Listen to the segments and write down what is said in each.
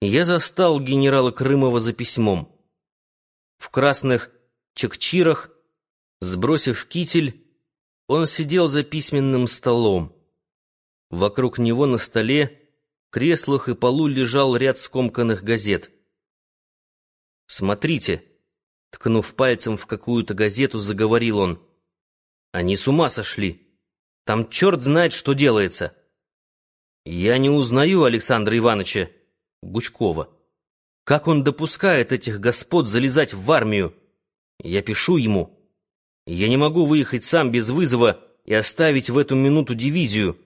я застал генерала Крымова за письмом. В красных чекчирах, сбросив китель, он сидел за письменным столом. Вокруг него на столе, креслах и полу лежал ряд скомканных газет. «Смотрите», — ткнув пальцем в какую-то газету, заговорил он. «Они с ума сошли. Там черт знает, что делается». «Я не узнаю Александра Ивановича Гучкова. Как он допускает этих господ залезать в армию? Я пишу ему. Я не могу выехать сам без вызова и оставить в эту минуту дивизию.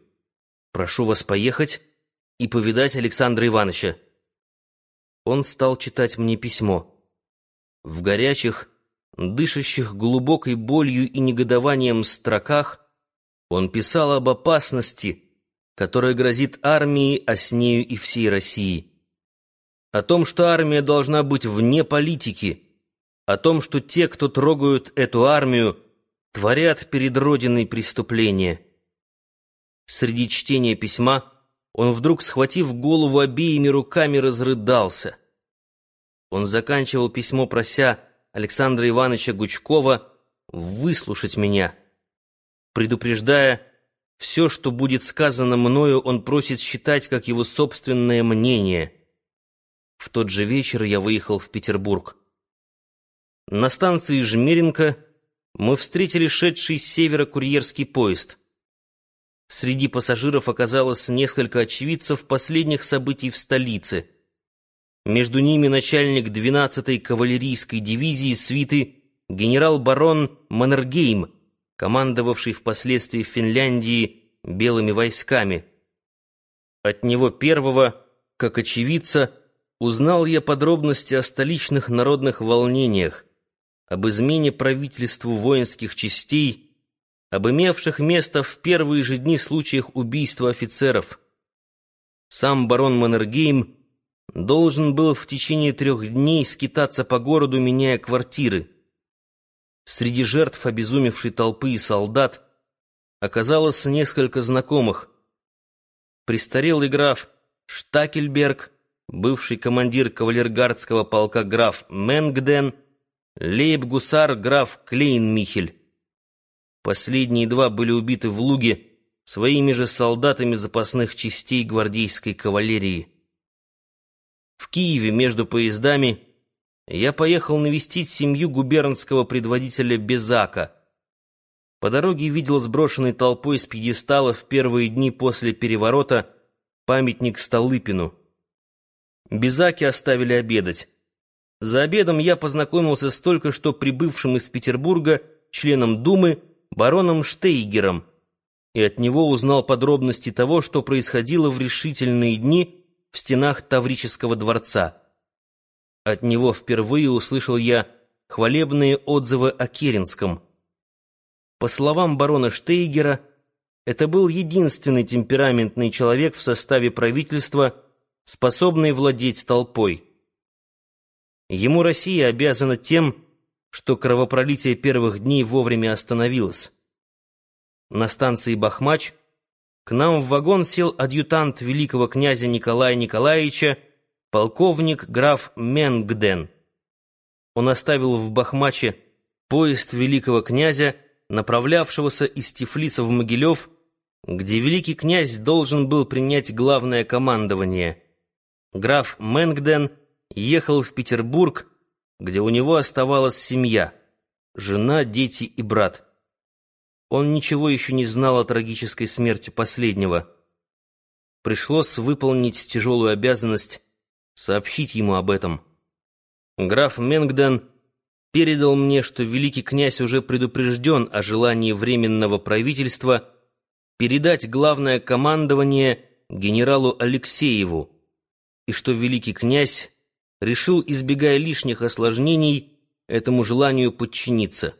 Прошу вас поехать и повидать Александра Ивановича». Он стал читать мне письмо. В горячих, дышащих глубокой болью и негодованием строках он писал об опасности, которая грозит армии, а с нею и всей России. О том, что армия должна быть вне политики, о том, что те, кто трогают эту армию, творят перед Родиной преступления. Среди чтения письма он вдруг, схватив голову обеими руками, разрыдался. Он заканчивал письмо, прося Александра Ивановича Гучкова выслушать меня, предупреждая, все, что будет сказано мною, он просит считать как его собственное мнение. В тот же вечер я выехал в Петербург. На станции Жмеренко мы встретили шедший с севера курьерский поезд. Среди пассажиров оказалось несколько очевидцев последних событий в столице. Между ними начальник 12-й кавалерийской дивизии свиты генерал-барон Маннергейм, командовавший впоследствии в Финляндии белыми войсками. От него первого, как очевидца, узнал я подробности о столичных народных волнениях, об измене правительству воинских частей, об имевших место в первые же дни случаях убийства офицеров. Сам барон Маннергейм должен был в течение трех дней скитаться по городу, меняя квартиры. Среди жертв обезумевшей толпы и солдат оказалось несколько знакомых. Престарелый граф Штакельберг, бывший командир кавалергардского полка граф Менгден, лейб-гусар граф Клейн-Михель. Последние два были убиты в Луге своими же солдатами запасных частей гвардейской кавалерии. В Киеве между поездами я поехал навестить семью губернского предводителя Безака. По дороге видел сброшенный толпой с пьедестала в первые дни после переворота памятник Столыпину. Безаки оставили обедать. За обедом я познакомился с только что прибывшим из Петербурга членом Думы бароном Штейгером и от него узнал подробности того, что происходило в решительные дни в стенах Таврического дворца. От него впервые услышал я хвалебные отзывы о Керенском. По словам барона Штейгера, это был единственный темпераментный человек в составе правительства, способный владеть толпой. Ему Россия обязана тем, что кровопролитие первых дней вовремя остановилось. На станции Бахмач к нам в вагон сел адъютант великого князя Николая Николаевича полковник граф Менгден. Он оставил в Бахмаче поезд великого князя, направлявшегося из Тифлиса в Могилев, где великий князь должен был принять главное командование. Граф Менгден ехал в Петербург, где у него оставалась семья, жена, дети и брат. Он ничего еще не знал о трагической смерти последнего. Пришлось выполнить тяжелую обязанность сообщить ему об этом. Граф Менгден передал мне, что великий князь уже предупрежден о желании Временного правительства передать главное командование генералу Алексееву, и что великий князь решил, избегая лишних осложнений, этому желанию подчиниться.